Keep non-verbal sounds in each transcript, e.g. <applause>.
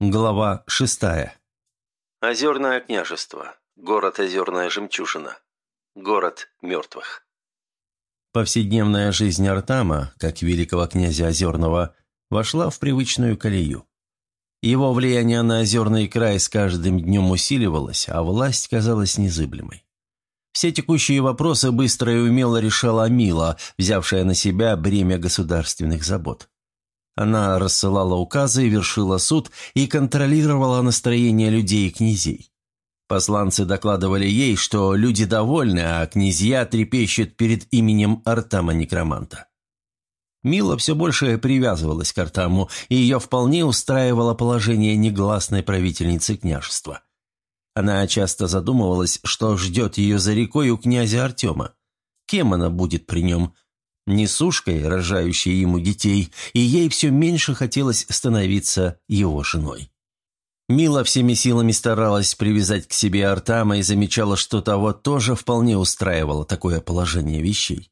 Глава шестая. Озерное княжество. Город Озерная Жемчужина. Город мертвых. Повседневная жизнь Артама, как великого князя Озерного, вошла в привычную колею. Его влияние на озерный край с каждым днем усиливалось, а власть казалась незыблемой. Все текущие вопросы быстро и умело решала Мила, взявшая на себя бремя государственных забот. Она рассылала указы, вершила суд и контролировала настроение людей и князей. Посланцы докладывали ей, что люди довольны, а князья трепещут перед именем Артама-некроманта. Мила все больше привязывалась к Артаму, и ее вполне устраивало положение негласной правительницы княжества. Она часто задумывалась, что ждет ее за рекой у князя Артема. Кем она будет при нем – несушкой, рожающей ему детей, и ей все меньше хотелось становиться его женой. Мила всеми силами старалась привязать к себе Артама и замечала, что того тоже вполне устраивало такое положение вещей.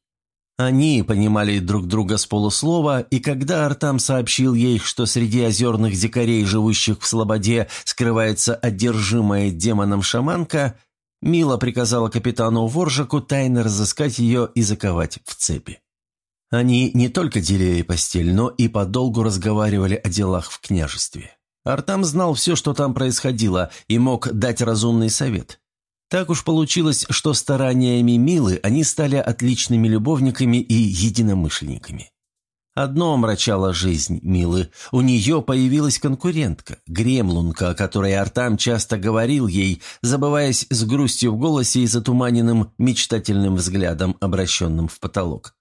Они понимали друг друга с полуслова, и когда Артам сообщил ей, что среди озерных дикарей, живущих в Слободе, скрывается одержимая демоном шаманка, Мила приказала капитану Воржаку тайно разыскать ее и заковать в цепи. Они не только делили постель, но и подолгу разговаривали о делах в княжестве. Артам знал все, что там происходило, и мог дать разумный совет. Так уж получилось, что стараниями Милы они стали отличными любовниками и единомышленниками. Одно омрачало жизнь Милы. У нее появилась конкурентка, гремлунка, о которой Артам часто говорил ей, забываясь с грустью в голосе и затуманенным мечтательным взглядом, обращенным в потолок.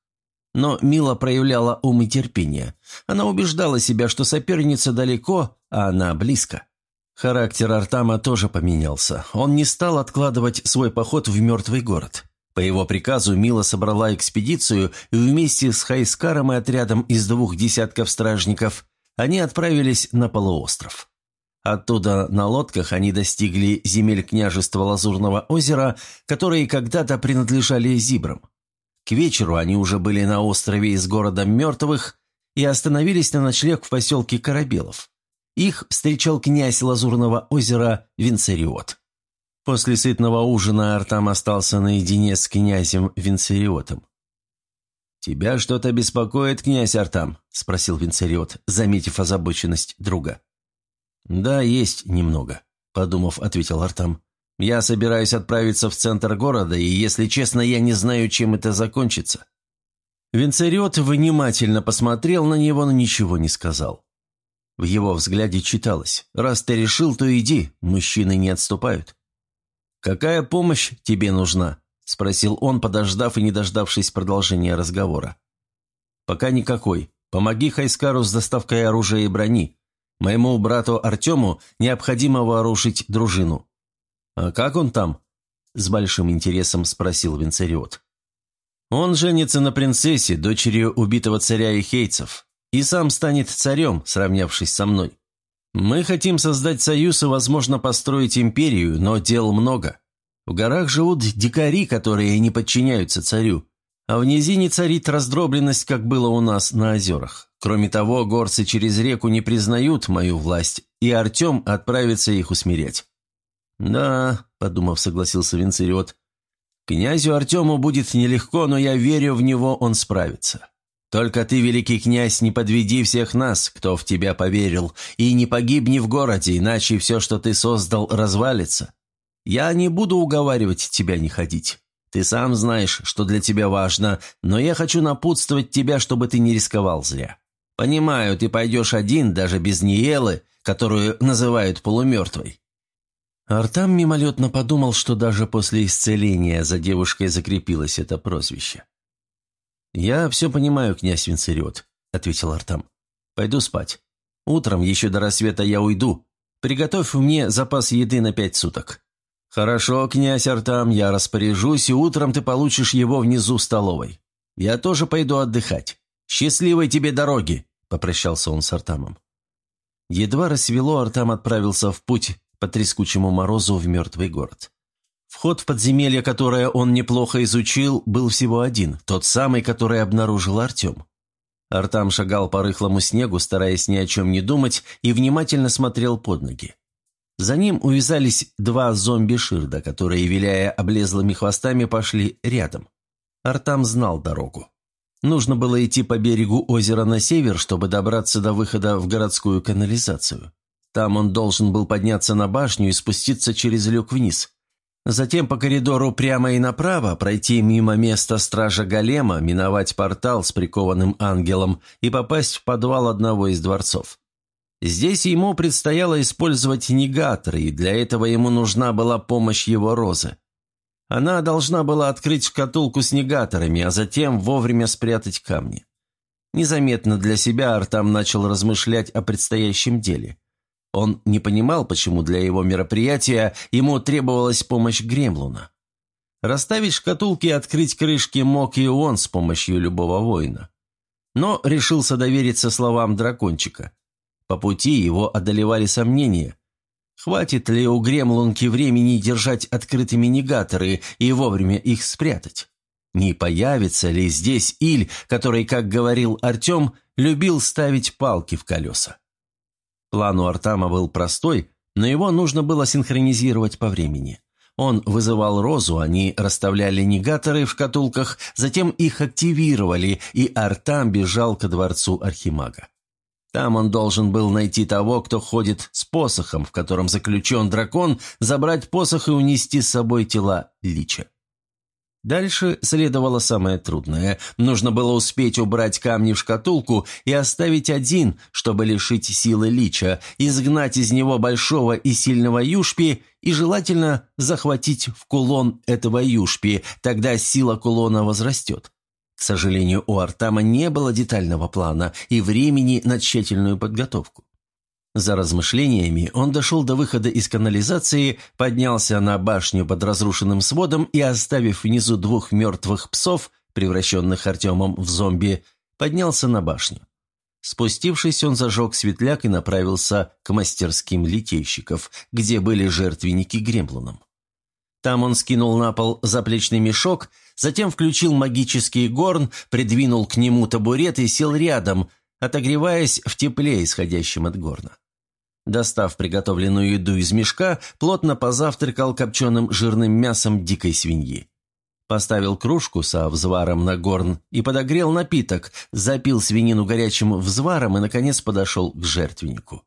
Но Мила проявляла ум и терпение. Она убеждала себя, что соперница далеко, а она близко. Характер Артама тоже поменялся. Он не стал откладывать свой поход в мертвый город. По его приказу Мила собрала экспедицию, и вместе с Хайскаром и отрядом из двух десятков стражников они отправились на полуостров. Оттуда на лодках они достигли земель княжества Лазурного озера, которые когда-то принадлежали Зибрам. К вечеру они уже были на острове из города мертвых и остановились на ночлег в поселке Корабелов. Их встречал князь Лазурного озера Винцериот. После сытного ужина Артам остался наедине с князем Винцериотом. «Тебя что-то беспокоит, князь Артам?» – спросил Винцериот, заметив озабоченность друга. «Да, есть немного», – подумав, ответил Артам. Я собираюсь отправиться в центр города, и, если честно, я не знаю, чем это закончится». Винцериот внимательно посмотрел на него, но ничего не сказал. В его взгляде читалось «Раз ты решил, то иди, мужчины не отступают». «Какая помощь тебе нужна?» – спросил он, подождав и не дождавшись продолжения разговора. «Пока никакой. Помоги Хайскару с доставкой оружия и брони. Моему брату Артему необходимо вооружить дружину. «А как он там?» – с большим интересом спросил Винцериот. «Он женится на принцессе, дочери убитого царя Ихейцев, и сам станет царем, сравнявшись со мной. Мы хотим создать союз и, возможно, построить империю, но дел много. В горах живут дикари, которые не подчиняются царю, а в низине царит раздробленность, как было у нас на озерах. Кроме того, горцы через реку не признают мою власть, и Артем отправится их усмирять. «Да», — подумав, согласился Винцериот. «Князю Артему будет нелегко, но я верю в него, он справится. Только ты, великий князь, не подведи всех нас, кто в тебя поверил, и не погибни в городе, иначе все, что ты создал, развалится. Я не буду уговаривать тебя не ходить. Ты сам знаешь, что для тебя важно, но я хочу напутствовать тебя, чтобы ты не рисковал зря. Понимаю, ты пойдешь один, даже без Ниелы, которую называют полумертвой. Артам мимолетно подумал, что даже после исцеления за девушкой закрепилось это прозвище. «Я все понимаю, князь Винцериот», — ответил Артам. «Пойду спать. Утром, еще до рассвета, я уйду. Приготовь мне запас еды на пять суток». «Хорошо, князь Артам, я распоряжусь, и утром ты получишь его внизу в столовой. Я тоже пойду отдыхать. Счастливой тебе дороги!» — попрощался он с Артамом. Едва рассвело, Артам отправился в путь, по трескучему морозу в мертвый город. Вход в подземелье, которое он неплохо изучил, был всего один, тот самый, который обнаружил Артем. Артам шагал по рыхлому снегу, стараясь ни о чем не думать, и внимательно смотрел под ноги. За ним увязались два зомби-ширда, которые, виляя облезлыми хвостами, пошли рядом. Артам знал дорогу. Нужно было идти по берегу озера на север, чтобы добраться до выхода в городскую канализацию. Там он должен был подняться на башню и спуститься через люк вниз. Затем по коридору прямо и направо пройти мимо места стража Голема, миновать портал с прикованным ангелом и попасть в подвал одного из дворцов. Здесь ему предстояло использовать негаторы, и для этого ему нужна была помощь его розы. Она должна была открыть шкатулку с негаторами, а затем вовремя спрятать камни. Незаметно для себя Артам начал размышлять о предстоящем деле. Он не понимал, почему для его мероприятия ему требовалась помощь Гремлуна. Расставить шкатулки и открыть крышки мог и он с помощью любого воина. Но решился довериться словам дракончика. По пути его одолевали сомнения. Хватит ли у Гремлунки времени держать открытыми негаторы и вовремя их спрятать? Не появится ли здесь Иль, который, как говорил Артем, любил ставить палки в колеса? План у Артама был простой, но его нужно было синхронизировать по времени. Он вызывал Розу, они расставляли негаторы в шкатулках, затем их активировали, и Артам бежал ко дворцу Архимага. Там он должен был найти того, кто ходит с посохом, в котором заключен дракон, забрать посох и унести с собой тела лича. Дальше следовало самое трудное. Нужно было успеть убрать камни в шкатулку и оставить один, чтобы лишить силы лича, изгнать из него большого и сильного юшпи и желательно захватить в кулон этого юшпи, тогда сила кулона возрастет. К сожалению, у Артама не было детального плана и времени на тщательную подготовку. За размышлениями он дошел до выхода из канализации, поднялся на башню под разрушенным сводом и, оставив внизу двух мертвых псов, превращенных Артемом в зомби, поднялся на башню. Спустившись, он зажег светляк и направился к мастерским литейщиков, где были жертвенники гремлунам. Там он скинул на пол заплечный мешок, затем включил магический горн, придвинул к нему табурет и сел рядом, отогреваясь в тепле, исходящем от горна. Достав приготовленную еду из мешка, плотно позавтракал копченым жирным мясом дикой свиньи. Поставил кружку со взваром на горн и подогрел напиток, запил свинину горячим взваром и, наконец, подошел к жертвеннику.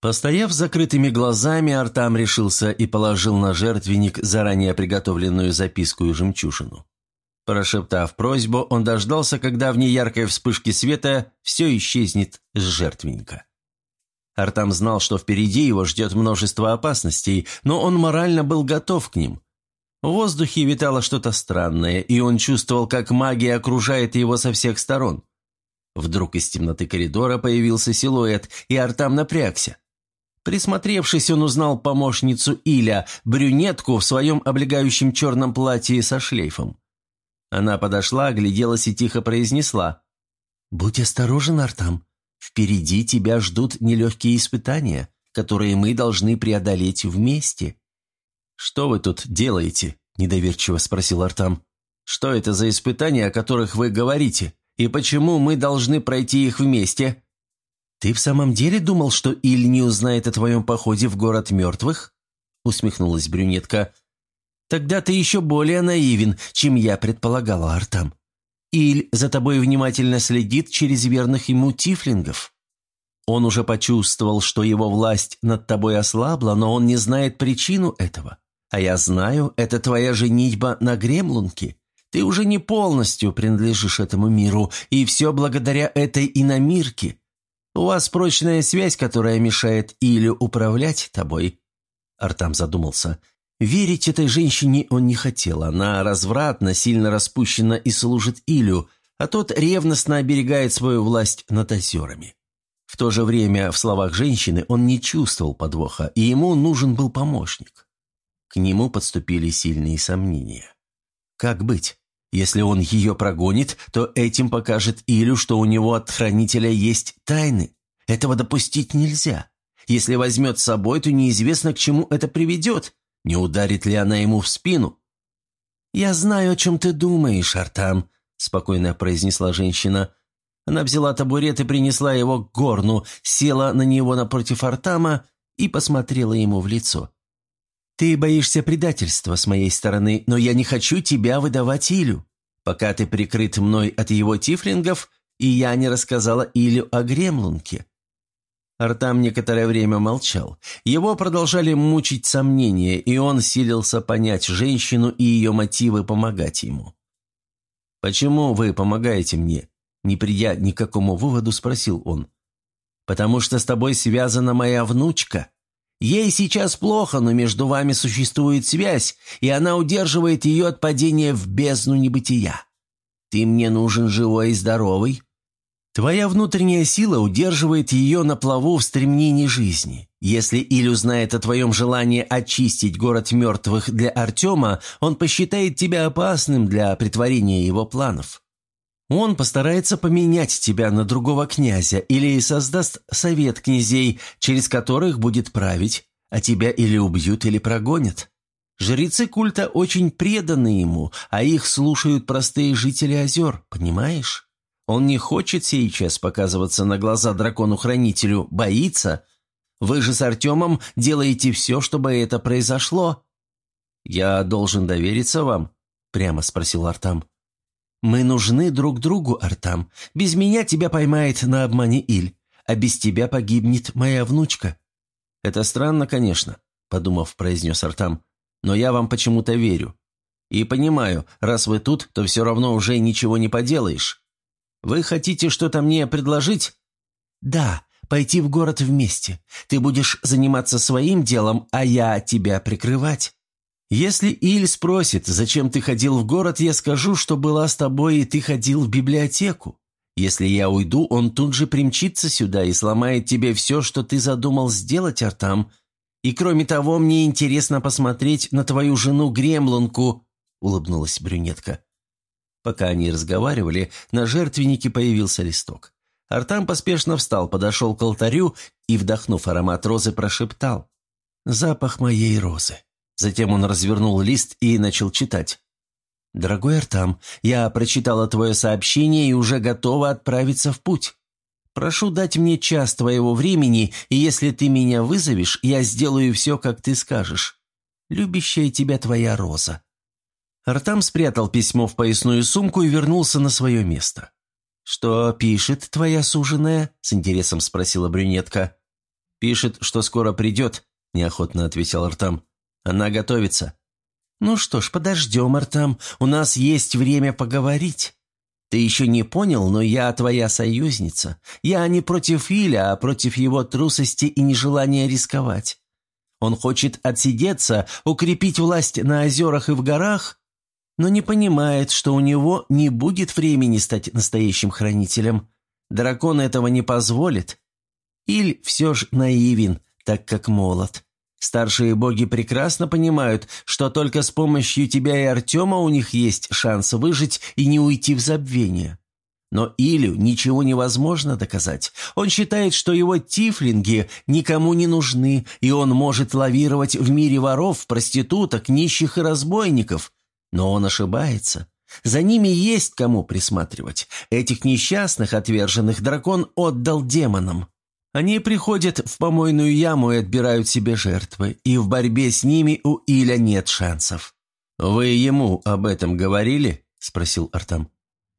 Постояв закрытыми глазами, Артам решился и положил на жертвенник заранее приготовленную записку и жемчужину. Прошептав просьбу, он дождался, когда в неяркой вспышке света все исчезнет с жертвенника. Артам знал, что впереди его ждет множество опасностей, но он морально был готов к ним. В воздухе витало что-то странное, и он чувствовал, как магия окружает его со всех сторон. Вдруг из темноты коридора появился силуэт, и Артам напрягся. Присмотревшись, он узнал помощницу Иля, брюнетку в своем облегающем черном платье со шлейфом. Она подошла, огляделась и тихо произнесла. «Будь осторожен, Артам. Впереди тебя ждут нелегкие испытания, которые мы должны преодолеть вместе». «Что вы тут делаете?» – недоверчиво спросил Артам. «Что это за испытания, о которых вы говорите? И почему мы должны пройти их вместе?» «Ты в самом деле думал, что Иль не узнает о твоем походе в город мертвых?» – усмехнулась брюнетка. «Тогда ты еще более наивен, чем я предполагала, Артам. Иль за тобой внимательно следит через верных ему тифлингов. Он уже почувствовал, что его власть над тобой ослабла, но он не знает причину этого. А я знаю, это твоя женитьба на Гремлунке. Ты уже не полностью принадлежишь этому миру, и все благодаря этой иномирке. У вас прочная связь, которая мешает Илю управлять тобой». Артам задумался. Верить этой женщине он не хотел. Она развратна, сильно распущена и служит Илю, а тот ревностно оберегает свою власть над озерами. В то же время в словах женщины он не чувствовал подвоха, и ему нужен был помощник. К нему подступили сильные сомнения. Как быть? Если он ее прогонит, то этим покажет Илю, что у него от хранителя есть тайны. Этого допустить нельзя. Если возьмет с собой, то неизвестно, к чему это приведет. Не ударит ли она ему в спину? «Я знаю, о чем ты думаешь, Артам», – спокойно произнесла женщина. Она взяла табурет и принесла его к горну, села на него напротив Артама и посмотрела ему в лицо. «Ты боишься предательства с моей стороны, но я не хочу тебя выдавать Илю. Пока ты прикрыт мной от его тифлингов, и я не рассказала Илю о Гремлунке». Артам некоторое время молчал. Его продолжали мучить сомнения, и он силился понять женщину и ее мотивы помогать ему. «Почему вы помогаете мне?» Не придя ни к какому выводу, спросил он. «Потому что с тобой связана моя внучка. Ей сейчас плохо, но между вами существует связь, и она удерживает ее от падения в бездну небытия. Ты мне нужен живой и здоровый, Твоя внутренняя сила удерживает ее на плаву в стремнении жизни. Если Иль узнает о твоем желании очистить город мертвых для Артема, он посчитает тебя опасным для притворения его планов. Он постарается поменять тебя на другого князя или создаст совет князей, через которых будет править, а тебя или убьют, или прогонят. Жрецы культа очень преданы ему, а их слушают простые жители озер, понимаешь? Он не хочет сейчас показываться на глаза дракону-хранителю, боится. Вы же с Артемом делаете все, чтобы это произошло». «Я должен довериться вам?» – прямо спросил Артам. «Мы нужны друг другу, Артам. Без меня тебя поймает на обмане Иль, а без тебя погибнет моя внучка». «Это странно, конечно», – подумав, произнес Артам. «Но я вам почему-то верю. И понимаю, раз вы тут, то все равно уже ничего не поделаешь. Вы хотите что-то мне предложить?» «Да, пойти в город вместе. Ты будешь заниматься своим делом, а я тебя прикрывать. Если Иль спросит, зачем ты ходил в город, я скажу, что была с тобой и ты ходил в библиотеку. Если я уйду, он тут же примчится сюда и сломает тебе все, что ты задумал сделать, Артам. И кроме того, мне интересно посмотреть на твою жену Гремлунку», — улыбнулась брюнетка. Пока они разговаривали, на жертвеннике появился листок. Артам поспешно встал, подошел к алтарю и, вдохнув аромат розы, прошептал «Запах моей розы». Затем он развернул лист и начал читать. «Дорогой Артам, я прочитала твое сообщение и уже готова отправиться в путь. Прошу дать мне час твоего времени, и если ты меня вызовешь, я сделаю все, как ты скажешь. Любящая тебя твоя роза». Артам спрятал письмо в поясную сумку и вернулся на свое место. «Что пишет твоя суженая?» – с интересом спросила брюнетка. «Пишет, что скоро придет», – неохотно ответил Артам. «Она готовится». «Ну что ж, подождем, Артам. У нас есть время поговорить. Ты еще не понял, но я твоя союзница. Я не против Иля, а против его трусости и нежелания рисковать. Он хочет отсидеться, укрепить власть на озерах и в горах, но не понимает, что у него не будет времени стать настоящим хранителем. Дракон этого не позволит. Иль все же наивен, так как молод. Старшие боги прекрасно понимают, что только с помощью тебя и Артема у них есть шанс выжить и не уйти в забвение. Но Илю ничего невозможно доказать. Он считает, что его тифлинги никому не нужны, и он может лавировать в мире воров, проституток, нищих и разбойников, но он ошибается. За ними есть кому присматривать. Этих несчастных, отверженных дракон отдал демонам. Они приходят в помойную яму и отбирают себе жертвы, и в борьбе с ними у Иля нет шансов. «Вы ему об этом говорили?» – спросил Артам.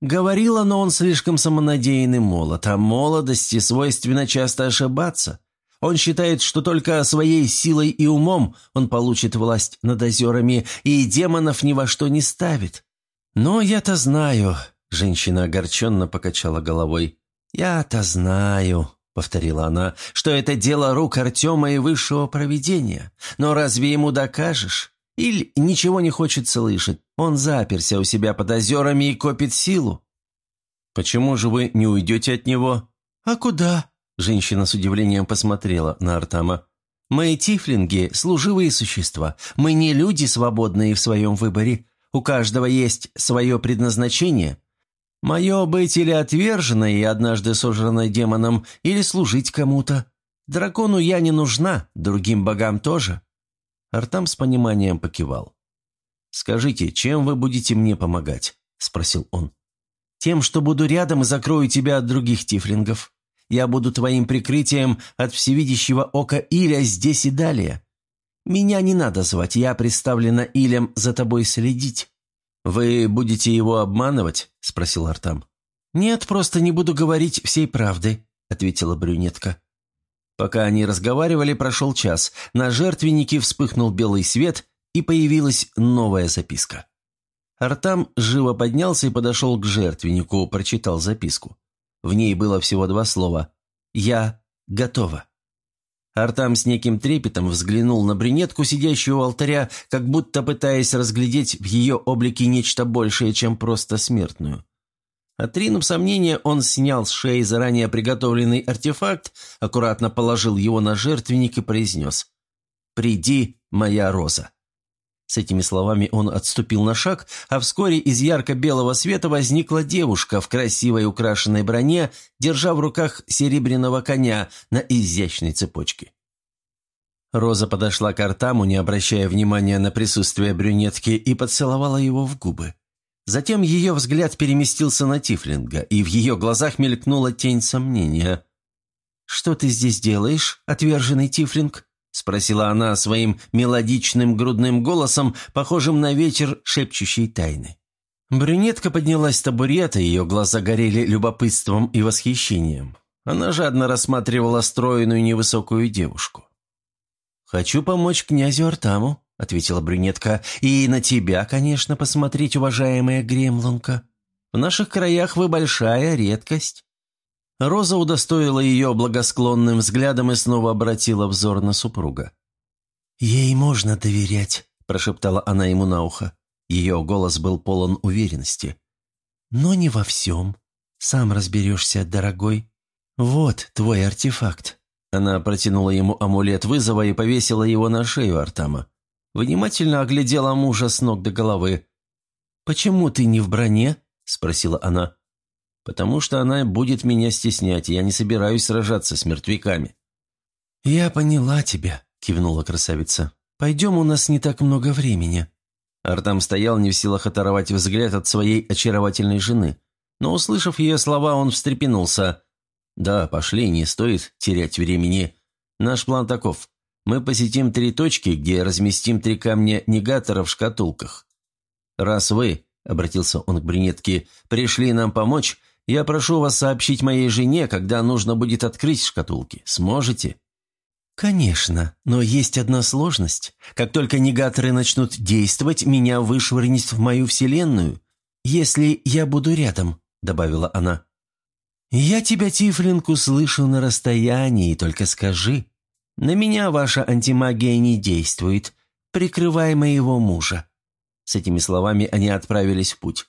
«Говорила, но он слишком самонадеянный молод, а молодости свойственно часто ошибаться. Он считает, что только своей силой и умом он получит власть над озерами и демонов ни во что не ставит. Но я-то знаю, женщина огорченно покачала головой. Я-то знаю, повторила она, что это дело рук Артема и высшего провидения. Но разве ему докажешь? Иль ничего не хочет слышать. Он заперся у себя под озерами и копит силу. «Почему же вы не уйдете от него?» «А куда?» Женщина с удивлением посмотрела на Артама. «Мы тифлинги – служивые существа. Мы не люди, свободные в своем выборе. У каждого есть свое предназначение. Мое быть или отверженной и однажды сожранной демоном, или служить кому-то. Дракону я не нужна, другим богам тоже». Артам с пониманием покивал. «Скажите, чем вы будете мне помогать?» – спросил он. Тем, что буду рядом и закрою тебя от других тифлингов. Я буду твоим прикрытием от всевидящего ока Иля здесь и далее. Меня не надо звать, я представлена Илем за тобой следить». «Вы будете его обманывать?» – спросил Артам. «Нет, просто не буду говорить всей правды», – ответила брюнетка. Пока они разговаривали, прошел час. На жертвеннике вспыхнул белый свет, и появилась новая записка. Артам живо поднялся и подошел к жертвеннику, прочитал записку. В ней было всего два слова «Я готова». Артам с неким трепетом взглянул на брюнетку, сидящую у алтаря, как будто пытаясь разглядеть в ее облике нечто большее, чем просто смертную. Отринув сомнения, он снял с шеи заранее приготовленный артефакт, аккуратно положил его на жертвенник и произнес «Приди, моя роза». С этими словами он отступил на шаг, а вскоре из ярко-белого света возникла девушка в красивой украшенной броне, держа в руках серебряного коня на изящной цепочке. Роза подошла к Артаму, не обращая внимания на присутствие брюнетки, и поцеловала его в губы. Затем ее взгляд переместился на Тифлинга, и в ее глазах мелькнула тень сомнения. «Что ты здесь делаешь, отверженный Тифлинг?» – спросила она своим мелодичным грудным голосом, похожим на ветер, шепчущий тайны. Брюнетка поднялась с табурета, ее глаза горели любопытством и восхищением. Она жадно рассматривала стройную невысокую девушку. «Хочу помочь князю Артаму», — ответила брюнетка, — «и на тебя, конечно, посмотреть, уважаемая Гремлунка. В наших краях вы большая редкость». Роза удостоила ее благосклонным взглядом и снова обратила взор на супруга. «Ей можно доверять», – прошептала она ему на ухо. Ее голос был полон уверенности. «Но не во всем. Сам разберешься, дорогой. Вот твой артефакт». Она протянула ему амулет вызова и повесила его на шею Артама. Внимательно оглядела мужа с ног до головы. «Почему ты не в броне?» – спросила она. «Потому что она будет меня стеснять, и я не собираюсь сражаться с мертвяками». «Я поняла тебя», — кивнула красавица. «Пойдем, у нас не так много времени». Артам стоял не в силах оторвать взгляд от своей очаровательной жены. Но, услышав ее слова, он встрепенулся. «Да, пошли, не стоит терять времени. Наш план таков. Мы посетим три точки, где разместим три камня негатора в шкатулках. Раз вы, — обратился он к брюнетке, — пришли нам помочь, я прошу вас сообщить моей жене, когда нужно будет открыть шкатулки. Сможете?» «Конечно, но есть одна сложность. Как только негаторы начнут действовать, меня вышвырнет в мою вселенную, если я буду рядом», — добавила она. «Я тебя, Тифлинг, слышу на расстоянии, только скажи. На меня ваша антимагия не действует. Прикрывай моего мужа». С этими словами они отправились в путь.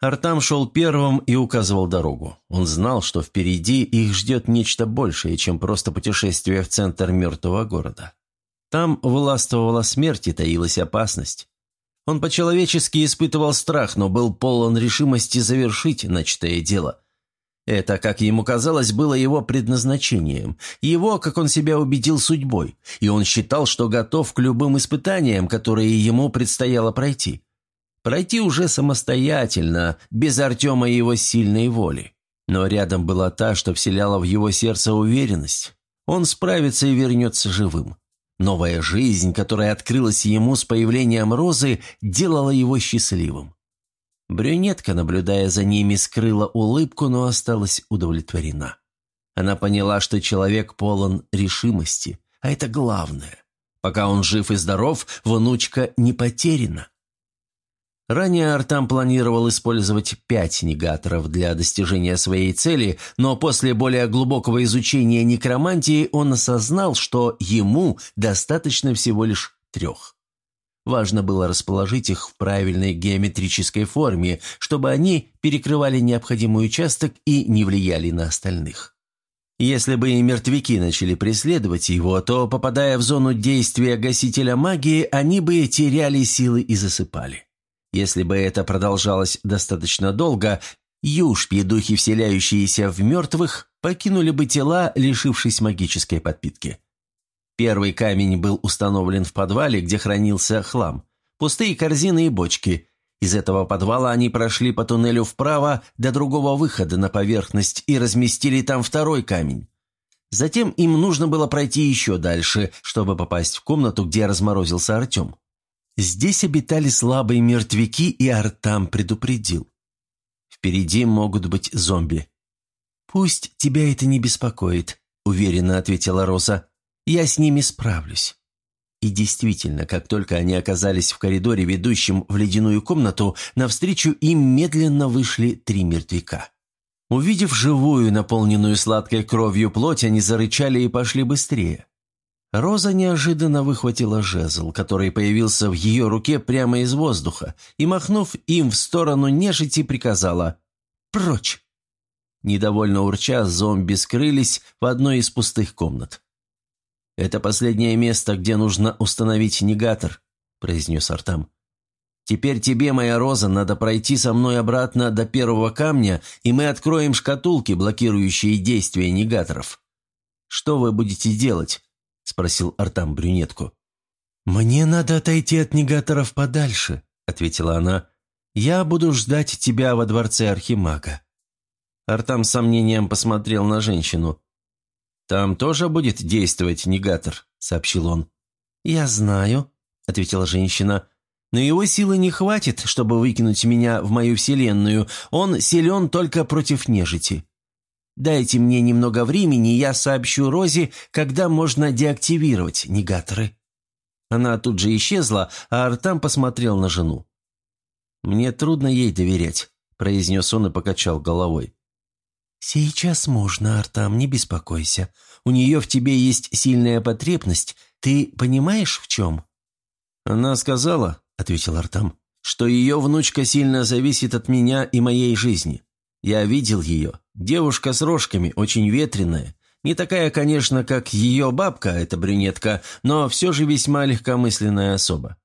Артам шел первым и указывал дорогу. Он знал, что впереди их ждет нечто большее, чем просто путешествие в центр мертвого города. Там властвовала смерть и таилась опасность. Он по-человечески испытывал страх, но был полон решимости завершить начатое дело. Это, как ему казалось, было его предназначением, его, как он себя убедил, судьбой, и он считал, что готов к любым испытаниям, которые ему предстояло пройти. Пройти уже самостоятельно, без Артема и его сильной воли. Но рядом была та, что вселяла в его сердце уверенность. Он справится и вернется живым. Новая жизнь, которая открылась ему с появлением Розы, делала его счастливым. Брюнетка, наблюдая за ними, скрыла улыбку, но осталась удовлетворена. Она поняла, что человек полон решимости, а это главное. Пока он жив и здоров, внучка не потеряна. Ранее Артам планировал использовать пять негаторов для достижения своей цели, но после более глубокого изучения некромантии он осознал, что ему достаточно всего лишь трех. Важно было расположить их в правильной геометрической форме, чтобы они перекрывали необходимый участок и не влияли на остальных. Если бы и мертвяки начали преследовать его, то, попадая в зону действия гасителя магии, они бы теряли силы и засыпали. Если бы это продолжалось достаточно долго, юшпи, духи, вселяющиеся в мертвых, покинули бы тела, лишившись магической подпитки. Первый камень был установлен в подвале, где хранился хлам. Пустые корзины и бочки. Из этого подвала они прошли по туннелю вправо до другого выхода на поверхность и разместили там второй камень. Затем им нужно было пройти еще дальше, чтобы попасть в комнату, где разморозился Артем. Здесь обитали слабые мертвяки, и Артам предупредил. Впереди могут быть зомби. «Пусть тебя это не беспокоит», — уверенно ответила Роза. «Я с ними справлюсь». И действительно, как только они оказались в коридоре, ведущем в ледяную комнату, навстречу им медленно вышли три мертвяка. Увидев живую, наполненную сладкой кровью плоть, они зарычали и пошли быстрее. Роза неожиданно выхватила жезл, который появился в ее руке прямо из воздуха, и, махнув им в сторону нежити, приказала «Прочь!». Недовольно урча, зомби скрылись в одной из пустых комнат. «Это последнее место, где нужно установить негатор», – произнес Артам. «Теперь тебе, моя Роза, надо пройти со мной обратно до первого камня, и мы откроем шкатулки, блокирующие действие негаторов. Что вы будете делать?» – спросил Артам брюнетку. «Мне надо отойти от негаторов подальше», – ответила она. «Я буду ждать тебя во дворце Архимага». Артам с сомнением посмотрел на женщину. «Там тоже будет действовать негатор», – сообщил он. «Я знаю», – ответила женщина. «Но его силы не хватит, чтобы выкинуть меня в мою вселенную. Он силен только против нежити». Дайте мне немного времени, я сообщу Розе, когда можно деактивировать негаторы». Она тут же исчезла, а Артам посмотрел на жену. «Мне трудно ей доверять», – произнес он и покачал головой. «Сейчас можно, Артам, не беспокойся. У нее в тебе есть сильная потребность. Ты понимаешь, в чем?» «Она сказала», – ответил Артам, – «что ее внучка сильно зависит от меня и моей жизни. Я видел ее. Девушка с рожками, очень ветреная. Не такая, конечно, как ее бабка, эта брюнетка, но все же весьма легкомысленная особа.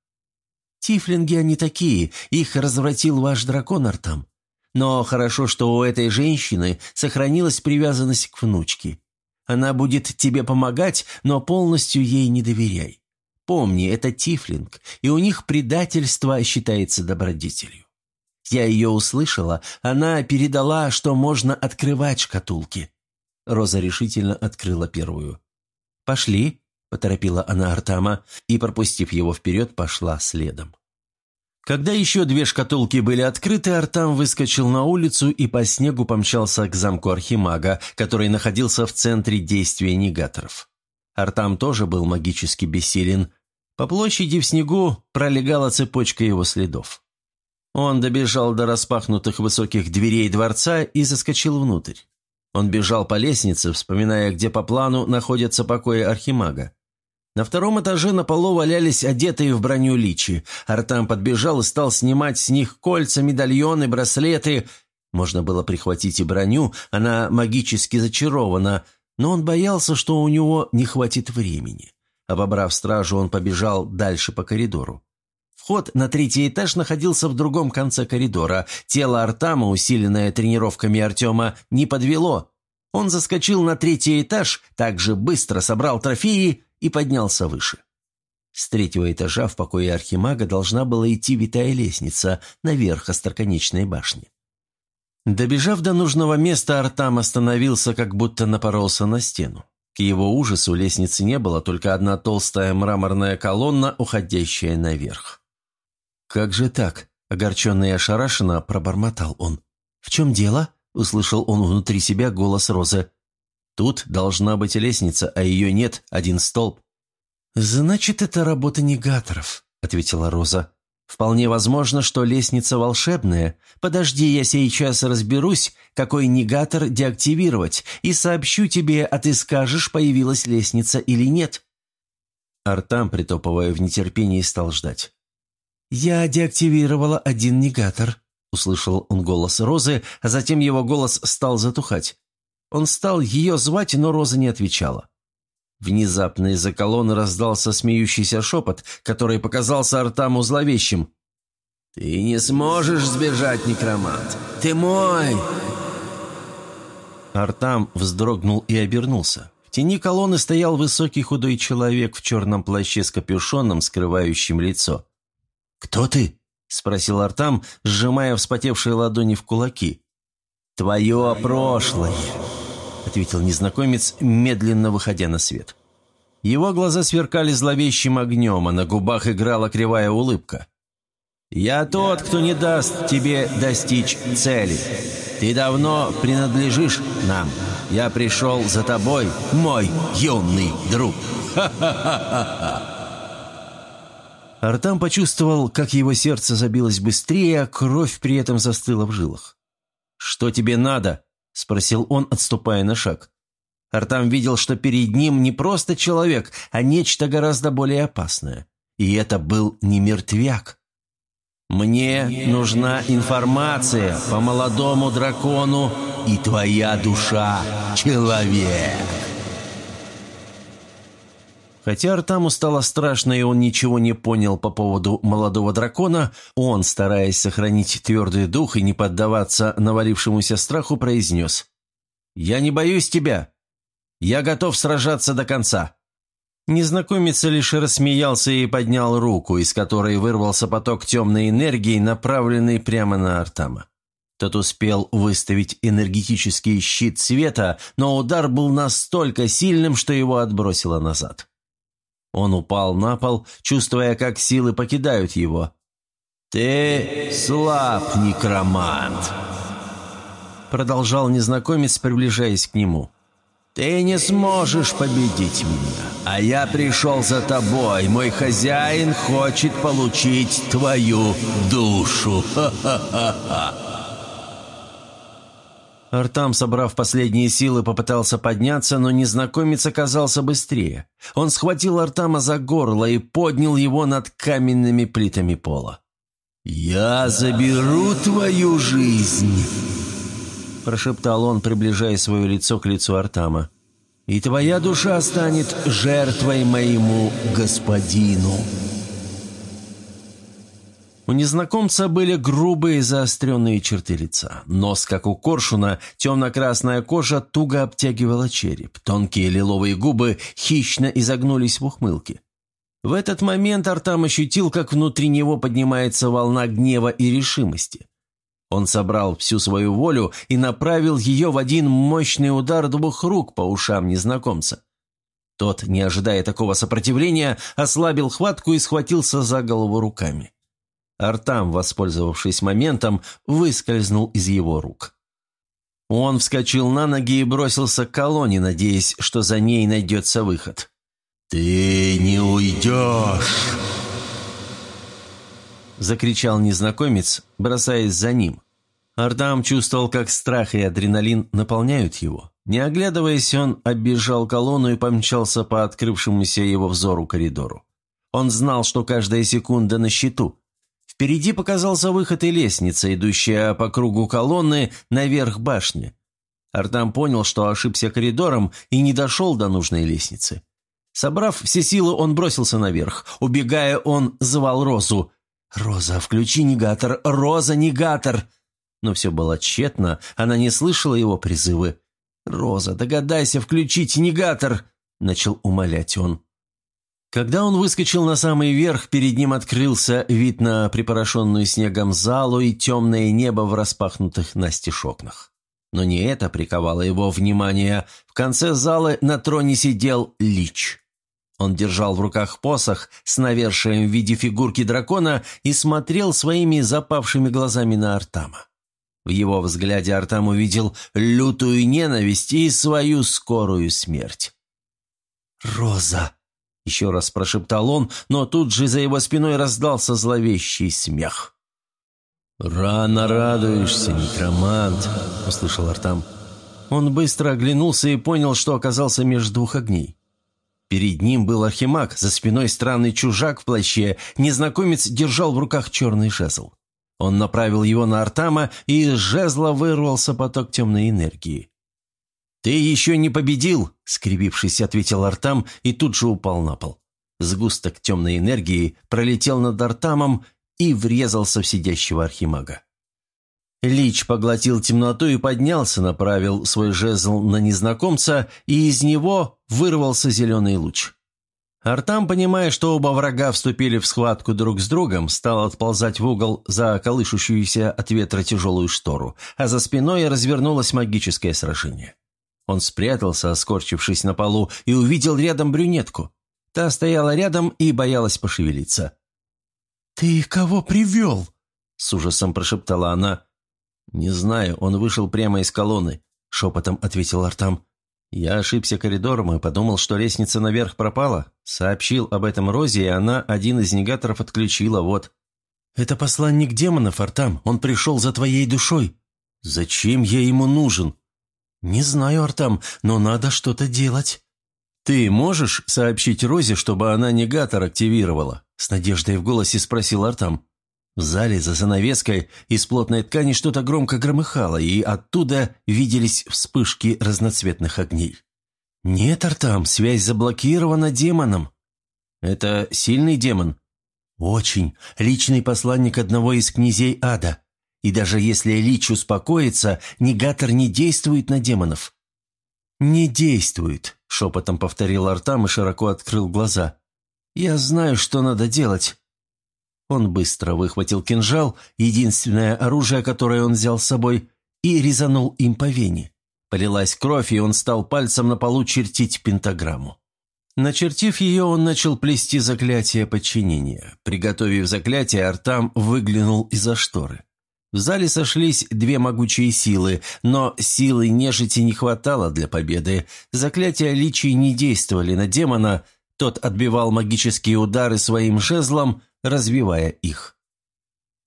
Тифлинги они такие, их развратил ваш дракон Артам. Но хорошо, что у этой женщины сохранилась привязанность к внучке. Она будет тебе помогать, но полностью ей не доверяй. Помни, это Тифлинг, и у них предательство считается добродетелью. Я ее услышала, она передала, что можно открывать шкатулки. Роза решительно открыла первую. «Пошли», — поторопила она Артама, и, пропустив его вперед, пошла следом. Когда еще две шкатулки были открыты, Артам выскочил на улицу и по снегу помчался к замку Архимага, который находился в центре действия негаторов. Артам тоже был магически бессилен. По площади в снегу пролегала цепочка его следов. Он добежал до распахнутых высоких дверей дворца и заскочил внутрь. Он бежал по лестнице, вспоминая, где по плану находятся покои Архимага. На втором этаже на полу валялись одетые в броню личи. Артам подбежал и стал снимать с них кольца, медальоны, браслеты. Можно было прихватить и броню, она магически зачарована, но он боялся, что у него не хватит времени. Обобрав стражу, он побежал дальше по коридору. Вход на третий этаж находился в другом конце коридора. Тело Артама, усиленное тренировками Артема, не подвело. Он заскочил на третий этаж, также быстро собрал трофеи и поднялся выше. С третьего этажа в покое Архимага должна была идти витая лестница наверх остроконечной башни. Добежав до нужного места, Артам остановился, как будто напоролся на стену. К его ужасу лестницы не было, только одна толстая мраморная колонна, уходящая наверх. «Как же так?» – огорченно и ошарашенно пробормотал он. «В чем дело?» – услышал он внутри себя голос Розы. «Тут должна быть лестница, а ее нет, один столб». «Значит, это работа негаторов», – ответила Роза. «Вполне возможно, что лестница волшебная. Подожди, я сейчас разберусь, какой негатор деактивировать, и сообщу тебе, а ты скажешь, появилась лестница или нет». Артам, притопывая в нетерпении, стал ждать. «Я деактивировала один негатор», — услышал он голос Розы, а затем его голос стал затухать. Он стал ее звать, но Роза не отвечала. Внезапно из-за колонны раздался смеющийся шепот, который показался Артаму зловещим. «Ты не сможешь сбежать, некромант! Ты мой!» Артам вздрогнул и обернулся. В тени колонны стоял высокий худой человек в черном плаще с капюшоном, скрывающим лицо. «Кто ты?» спросил Артам, сжимая вспотевшие ладони в кулаки. «Твое прошлое», — ответил незнакомец, медленно выходя на свет. Его глаза сверкали зловещим огнем, а на губах играла кривая улыбка. «Я тот, кто не даст тебе достичь цели. Ты давно принадлежишь нам. Я пришел за тобой, мой юный друг. <laughs> Ха-ха-ха-ха!» Артам почувствовал, как его сердце забилось быстрее, а кровь при этом застыла в жилах. «Что тебе надо?» – спросил он, отступая на шаг. Артам видел, что перед ним не просто человек, а нечто гораздо более опасное. И это был не мертвяк. «Мне нужна информация по молодому дракону и твоя душа, человек!» Хотя Артаму стало страшно, и он ничего не понял по поводу молодого дракона, он, стараясь сохранить твердый дух и не поддаваться навалившемуся страху, произнес «Я не боюсь тебя. Я готов сражаться до конца». Незнакомец лишь рассмеялся и поднял руку, из которой вырвался поток темной энергии, направленный прямо на Артама. Тот успел выставить энергетический щит света, но удар был настолько сильным, что его отбросило назад. Он упал на пол, чувствуя, как силы покидают его. «Ты слаб, некромант!» Продолжал незнакомец, приближаясь к нему. «Ты не сможешь победить меня, а я пришел за тобой. Мой хозяин хочет получить твою душу. Ха-ха-ха-ха!» Артам, собрав последние силы, попытался подняться, но незнакомец оказался быстрее. Он схватил Артама за горло и поднял его над каменными плитами пола. «Я заберу твою жизнь!» Прошептал он, приближая свое лицо к лицу Артама. «И твоя душа станет жертвой моему господину!» У незнакомца были грубые заостренные черты лица. Нос, как у коршуна, темно-красная кожа туго обтягивала череп. Тонкие лиловые губы хищно изогнулись в ухмылке. В этот момент Артам ощутил, как внутри него поднимается волна гнева и решимости. Он собрал всю свою волю и направил ее в один мощный удар двух рук по ушам незнакомца. Тот, не ожидая такого сопротивления, ослабил хватку и схватился за голову руками. Артам, воспользовавшись моментом, выскользнул из его рук. Он вскочил на ноги и бросился к колонне, надеясь, что за ней найдется выход. «Ты не уйдешь!» Закричал незнакомец, бросаясь за ним. Артам чувствовал, как страх и адреналин наполняют его. Не оглядываясь, он оббежал колонну и помчался по открывшемуся его взору коридору. Он знал, что каждая секунда на счету. Впереди показался выход и лестница, идущая по кругу колонны наверх башни. Артам понял, что ошибся коридором и не дошел до нужной лестницы. Собрав все силы, он бросился наверх. Убегая, он звал Розу. «Роза, включи негатор! Роза, негатор!» Но все было тщетно, она не слышала его призывы. «Роза, догадайся включить негатор!» – начал умолять он. Когда он выскочил на самый верх, перед ним открылся вид на припорошенную снегом залу и темное небо в распахнутых настежь окнах. Но не это приковало его внимание. В конце зала на троне сидел Лич. Он держал в руках посох с навершием в виде фигурки дракона и смотрел своими запавшими глазами на Артама. В его взгляде Артам увидел лютую ненависть и свою скорую смерть. «Роза!» Еще раз прошептал он, но тут же за его спиной раздался зловещий смех. «Рано радуешься, некромант», — услышал Артам. Он быстро оглянулся и понял, что оказался между двух огней. Перед ним был архимаг, за спиной странный чужак в плаще, незнакомец держал в руках черный жезл. Он направил его на Артама, и из жезла вырвался поток темной энергии. «Ты еще не победил!» — скривившись, ответил Артам и тут же упал на пол. Сгусток темной энергии пролетел над Артамом и врезался в сидящего архимага. Лич поглотил темноту и поднялся, направил свой жезл на незнакомца, и из него вырвался зеленый луч. Артам, понимая, что оба врага вступили в схватку друг с другом, стал отползать в угол за колышущуюся от ветра тяжелую штору, а за спиной развернулось магическое сражение. Он спрятался, скорчившись на полу, и увидел рядом брюнетку. Та стояла рядом и боялась пошевелиться. «Ты кого привел?» — с ужасом прошептала она. «Не знаю, он вышел прямо из колонны», — шепотом ответил Артам. Я ошибся коридором и подумал, что лестница наверх пропала. Сообщил об этом Розе, и она один из негаторов отключила, вот. «Это посланник демонов, Артам. Он пришел за твоей душой». «Зачем я ему нужен?» «Не знаю, Артам, но надо что-то делать». «Ты можешь сообщить Розе, чтобы она негатор активировала?» С надеждой в голосе спросил Артам. В зале за занавеской из плотной ткани что-то громко громыхало, и оттуда виделись вспышки разноцветных огней. «Нет, Артам, связь заблокирована демоном». «Это сильный демон?» «Очень. Личный посланник одного из князей ада. И даже если Лич успокоится, негатор не действует на демонов». «Не действует», — шепотом повторил Артам и широко открыл глаза. «Я знаю, что надо делать. Он быстро выхватил кинжал, единственное оружие, которое он взял с собой, и резанул им по вене. Полилась кровь, и он стал пальцем на полу чертить пентаграмму. Начертив ее, он начал плести заклятие подчинения. Приготовив заклятие, Артам выглянул из-за шторы. В зале сошлись две могучие силы, но силы нежити не хватало для победы. Заклятия личий не действовали на демона, тот отбивал магические удары своим жезлом, развивая их.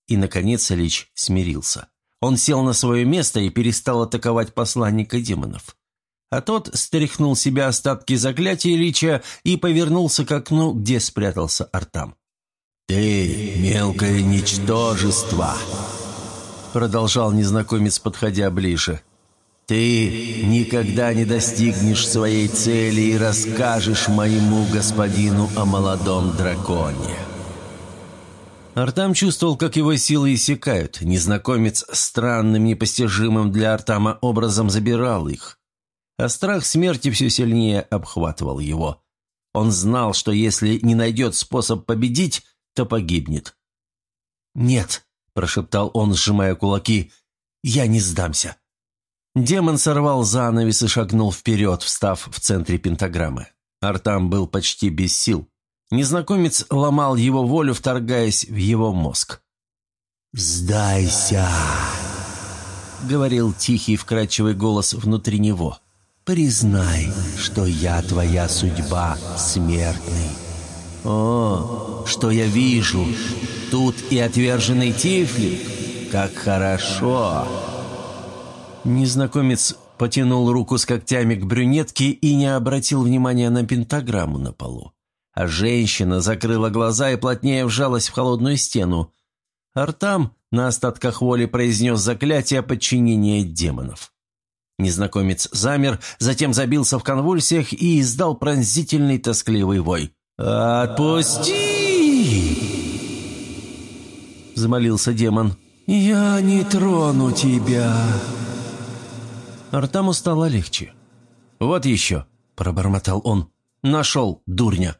И, наконец, Лич смирился. Он сел на свое место и перестал атаковать посланника демонов. А тот стряхнул себя остатки заклятия Лича и повернулся к окну, где спрятался Артам. «Ты, мелкое ничтожество!» Продолжал незнакомец, подходя ближе. «Ты никогда не достигнешь своей цели и расскажешь моему господину о молодом драконе». Артам чувствовал, как его силы иссякают. Незнакомец странным, непостижимым для Артама образом забирал их. А страх смерти все сильнее обхватывал его. Он знал, что если не найдет способ победить, то погибнет. «Нет», – прошептал он, сжимая кулаки, – «я не сдамся». Демон сорвал занавес и шагнул вперед, встав в центре пентаграммы. Артам был почти без сил. Незнакомец ломал его волю, вторгаясь в его мозг. «Сдайся!» — говорил тихий вкрадчивый голос внутри него. «Признай, что я твоя судьба, смертный. О, что я вижу! Тут и отверженный тифлик! Как хорошо!» Незнакомец потянул руку с когтями к брюнетке и не обратил внимания на пентаграмму на полу а женщина закрыла глаза и плотнее вжалась в холодную стену. Артам на остатках воли произнес заклятие подчинения демонов. Незнакомец замер, затем забился в конвульсиях и издал пронзительный тоскливый вой. «Отпусти!» – взмолился демон. «Я не трону тебя!» Артаму стало легче. «Вот еще!» – пробормотал он. «Нашел, дурня!»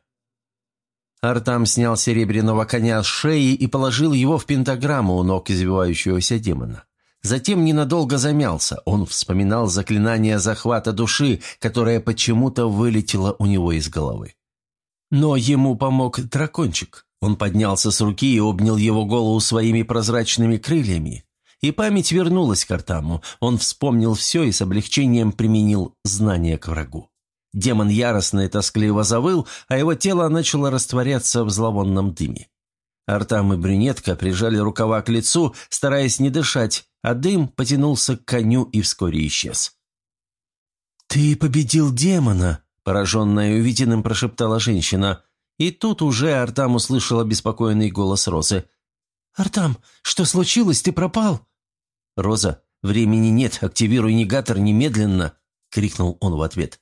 Артам снял серебряного коня с шеи и положил его в пентаграмму у ног извивающегося демона. Затем ненадолго замялся. Он вспоминал заклинание захвата души, которое почему-то вылетело у него из головы. Но ему помог дракончик. Он поднялся с руки и обнял его голову своими прозрачными крыльями. И память вернулась к Артаму. Он вспомнил все и с облегчением применил знание к врагу. Демон яростно и тоскливо завыл, а его тело начало растворяться в зловонном дыме. Артам и брюнетка прижали рукава к лицу, стараясь не дышать, а дым потянулся к коню и вскоре исчез. «Ты победил демона!» – пораженная увиденным прошептала женщина. И тут уже Артам услышал обеспокоенный голос Розы. «Артам, что случилось? Ты пропал?» «Роза, времени нет, активируй негатор немедленно!» – крикнул он в ответ.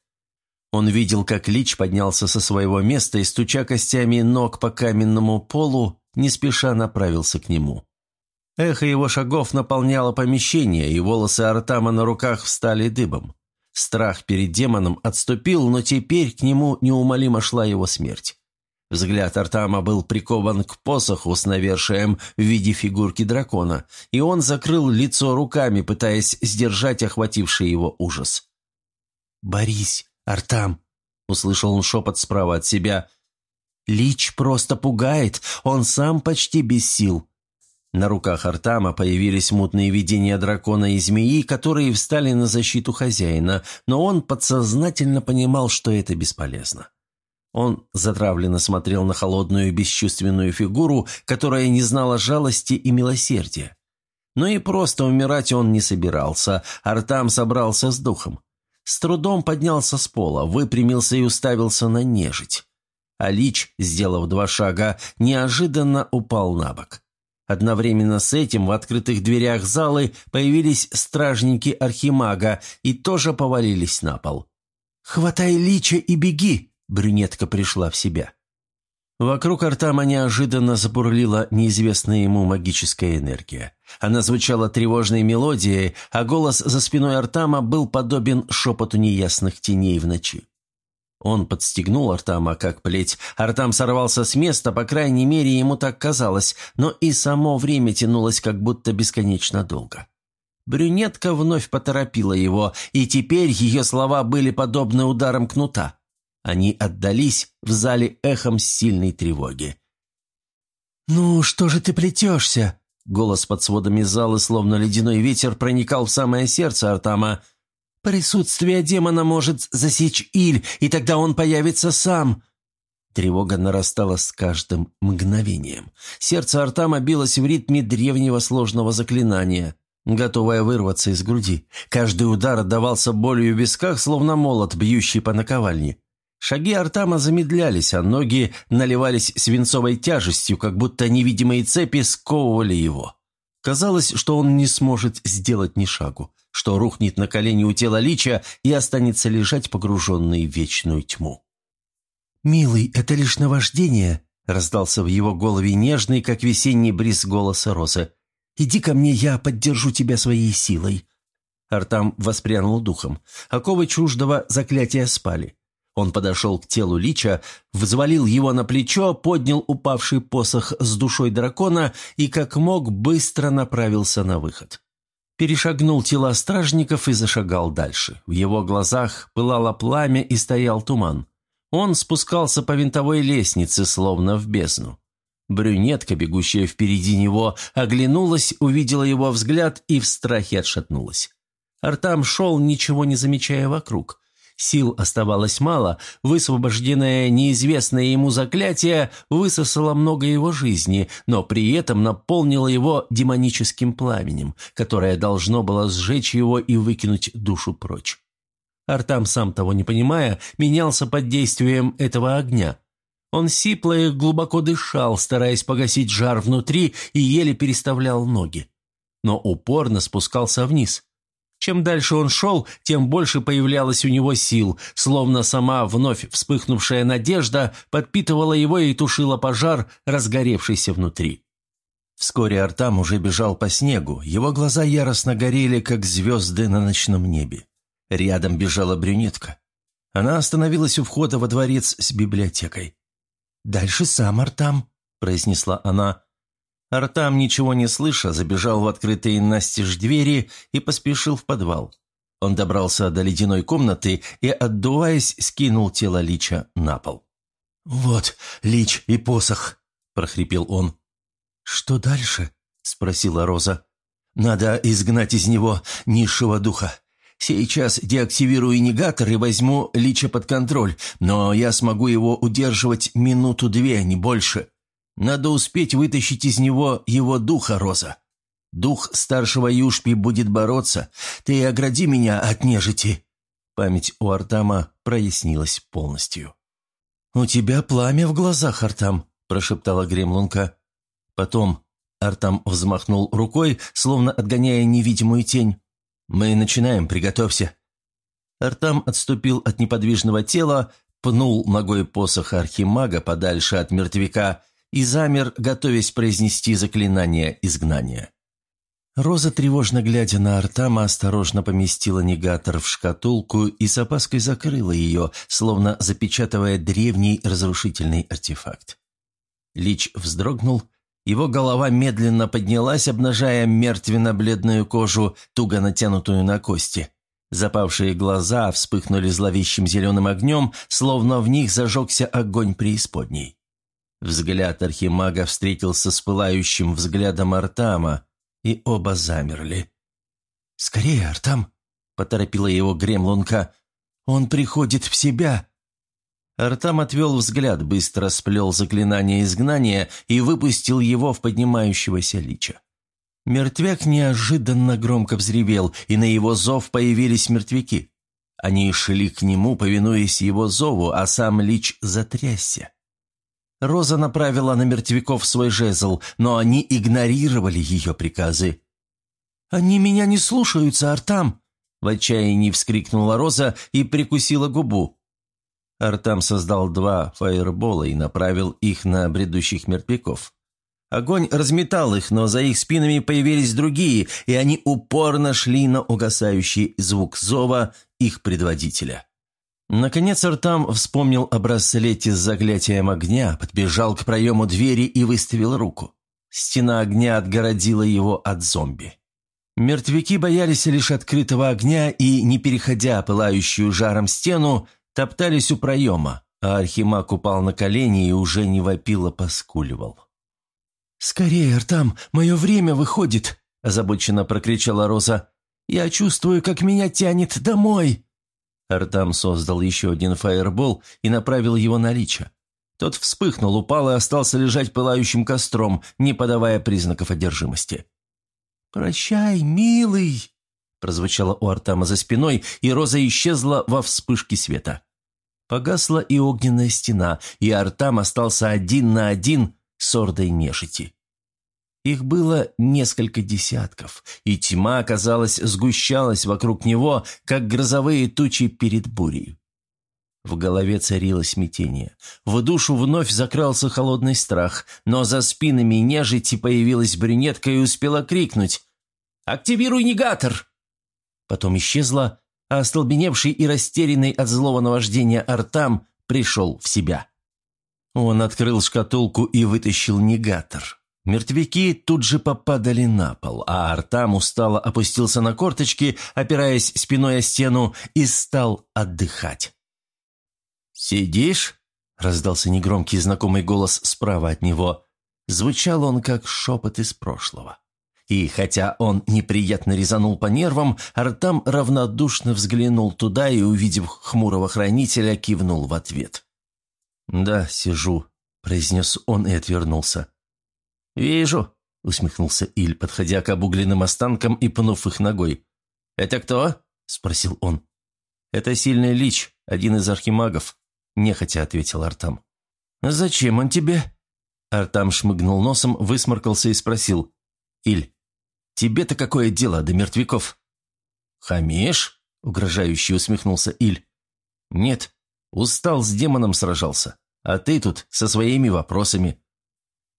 Он видел, как Лич поднялся со своего места и, стуча костями ног по каменному полу, не спеша направился к нему. Эхо его шагов наполняло помещение, и волосы Артама на руках встали дыбом. Страх перед демоном отступил, но теперь к нему неумолимо шла его смерть. Взгляд Артама был прикован к посоху с навершием в виде фигурки дракона, и он закрыл лицо руками, пытаясь сдержать охвативший его ужас. «Борись, Артам!» — услышал он шепот справа от себя. «Лич просто пугает, он сам почти без сил». На руках Артама появились мутные видения дракона и змеи, которые встали на защиту хозяина, но он подсознательно понимал, что это бесполезно. Он затравленно смотрел на холодную бесчувственную фигуру, которая не знала жалости и милосердия. Но и просто умирать он не собирался, Артам собрался с духом. С трудом поднялся с пола, выпрямился и уставился на нежить. А Лич, сделав два шага, неожиданно упал на бок. Одновременно с этим в открытых дверях залы появились стражники Архимага и тоже повалились на пол. «Хватай Лича и беги!» Брюнетка пришла в себя. Вокруг Артама неожиданно забурлила неизвестная ему магическая энергия. Она звучала тревожной мелодией, а голос за спиной Артама был подобен шепоту неясных теней в ночи. Он подстегнул Артама, как плеть. Артам сорвался с места, по крайней мере, ему так казалось, но и само время тянулось как будто бесконечно долго. Брюнетка вновь поторопила его, и теперь ее слова были подобны ударам кнута. Они отдались в зале эхом сильной тревоги. «Ну, что же ты плетешься?» Голос под сводами залы, словно ледяной ветер, проникал в самое сердце Артама. «Присутствие демона может засечь Иль, и тогда он появится сам!» Тревога нарастала с каждым мгновением. Сердце Артама билось в ритме древнего сложного заклинания, готовое вырваться из груди. Каждый удар отдавался болью в висках, словно молот, бьющий по наковальне. Шаги Артама замедлялись, а ноги наливались свинцовой тяжестью, как будто невидимые цепи сковывали его. Казалось, что он не сможет сделать ни шагу, что рухнет на колени у тела Лича и останется лежать погруженный в вечную тьму. «Милый, это лишь наваждение», — раздался в его голове нежный, как весенний бриз голоса Розы. «Иди ко мне, я поддержу тебя своей силой». Артам воспрянул духом. Оковы чуждого заклятия спали. Он подошел к телу Лича, взвалил его на плечо, поднял упавший посох с душой дракона и, как мог, быстро направился на выход. Перешагнул тела стражников и зашагал дальше. В его глазах пылало пламя и стоял туман. Он спускался по винтовой лестнице, словно в бездну. Брюнетка, бегущая впереди него, оглянулась, увидела его взгляд и в страхе отшатнулась. Артам шел, ничего не замечая вокруг. Сил оставалось мало, высвобожденное неизвестное ему заклятие высосало много его жизни, но при этом наполнило его демоническим пламенем, которое должно было сжечь его и выкинуть душу прочь. Артам, сам того не понимая, менялся под действием этого огня. Он сипло и глубоко дышал, стараясь погасить жар внутри, и еле переставлял ноги. Но упорно спускался вниз – чем дальше он шел, тем больше появлялось у него сил, словно сама вновь вспыхнувшая надежда подпитывала его и тушила пожар, разгоревшийся внутри. Вскоре Артам уже бежал по снегу, его глаза яростно горели, как звезды на ночном небе. Рядом бежала брюнетка. Она остановилась у входа во дворец с библиотекой. «Дальше сам, Артам», – произнесла она. Артам, ничего не слыша, забежал в открытые настежь двери и поспешил в подвал. Он добрался до ледяной комнаты и, отдуваясь, скинул тело Лича на пол. «Вот Лич и посох», – прохрипел он. «Что дальше?» – спросила Роза. «Надо изгнать из него низшего духа. Сейчас деактивирую негатор и возьму Лича под контроль, но я смогу его удерживать минуту-две, не больше. Надо успеть вытащить из него его духа, Роза. Дух старшего Юшпи будет бороться. Ты огради меня от нежити». Память у Артама прояснилась полностью. «У тебя пламя в глазах, Артам», – прошептала Гремлунка. Потом Артам взмахнул рукой, словно отгоняя невидимую тень. «Мы начинаем, приготовься». Артам отступил от неподвижного тела, пнул ногой посоха архимага подальше от мертвяка и замер, готовясь произнести заклинание изгнания. Роза, тревожно глядя на Артама, осторожно поместила негатор в шкатулку и с опаской закрыла ее, словно запечатывая древний разрушительный артефакт. Лич вздрогнул, его голова медленно поднялась, обнажая мертвенно-бледную кожу, туго натянутую на кости. Запавшие глаза вспыхнули зловещим зеленым огнем, словно в них зажегся огонь преисподней. Взгляд архимага встретился с пылающим взглядом Артама, и оба замерли. «Скорее, Артам!» – поторопила его гремлунка. «Он приходит в себя!» Артам отвел взгляд, быстро сплел заклинание изгнания и выпустил его в поднимающегося лича. Мертвяк неожиданно громко взревел, и на его зов появились мертвяки. Они шли к нему, повинуясь его зову, а сам Лич затрясся. Роза направила на мертвяков свой жезл, но они игнорировали ее приказы. «Они меня не слушаются, Артам!» В отчаянии вскрикнула Роза и прикусила губу. Артам создал два фаербола и направил их на бредущих мертвяков. Огонь разметал их, но за их спинами появились другие, и они упорно шли на угасающий звук зова их предводителя. Наконец Артам вспомнил о браслете с заклятием огня, подбежал к проему двери и выставил руку. Стена огня отгородила его от зомби. Мертвяки боялись лишь открытого огня и, не переходя пылающую жаром стену, топтались у проема, а Архимаг упал на колени и уже не вопил, а поскуливал. «Скорее, Артам, мое время выходит!» – озабоченно прокричала Роза. «Я чувствую, как меня тянет домой!» Артам создал еще один фаербол и направил его на Лича. Тот вспыхнул, упал и остался лежать пылающим костром, не подавая признаков одержимости. «Прощай, милый!» прозвучало у Артама за спиной, и Роза исчезла во вспышке света. Погасла и огненная стена, и Артам остался один на один с ордой нежити. Их было несколько десятков, и тьма, казалось, сгущалась вокруг него, как грозовые тучи перед бурей. В голове царило смятение. В душу вновь закрался холодный страх, но за спинами нежити появилась брюнетка и успела крикнуть «Активируй негатор!» Потом исчезла, а остолбеневший и растерянный от злого наваждения Артам пришел в себя. Он открыл шкатулку и вытащил негатор. Мертвяки тут же попадали на пол, а Артам устало опустился на корточки, опираясь спиной о стену, и стал отдыхать. «Сидишь?» – раздался негромкий знакомый голос справа от него. Звучал он, как шепот из прошлого. И хотя он неприятно резанул по нервам, Артам равнодушно взглянул туда и, увидев хмурого хранителя, кивнул в ответ. «Да, сижу», – произнес он и отвернулся. «Вижу», — усмехнулся Иль, подходя к обугленным останкам и пнув их ногой. «Это кто?» — спросил он. «Это сильный лич, один из архимагов», — нехотя ответил Артам. «Зачем он тебе?» Артам шмыгнул носом, высморкался и спросил. «Иль, тебе-то какое дело до мертвяков?» «Хамишь?» — угрожающе усмехнулся Иль. «Нет, устал с демоном сражался, а ты тут со своими вопросами».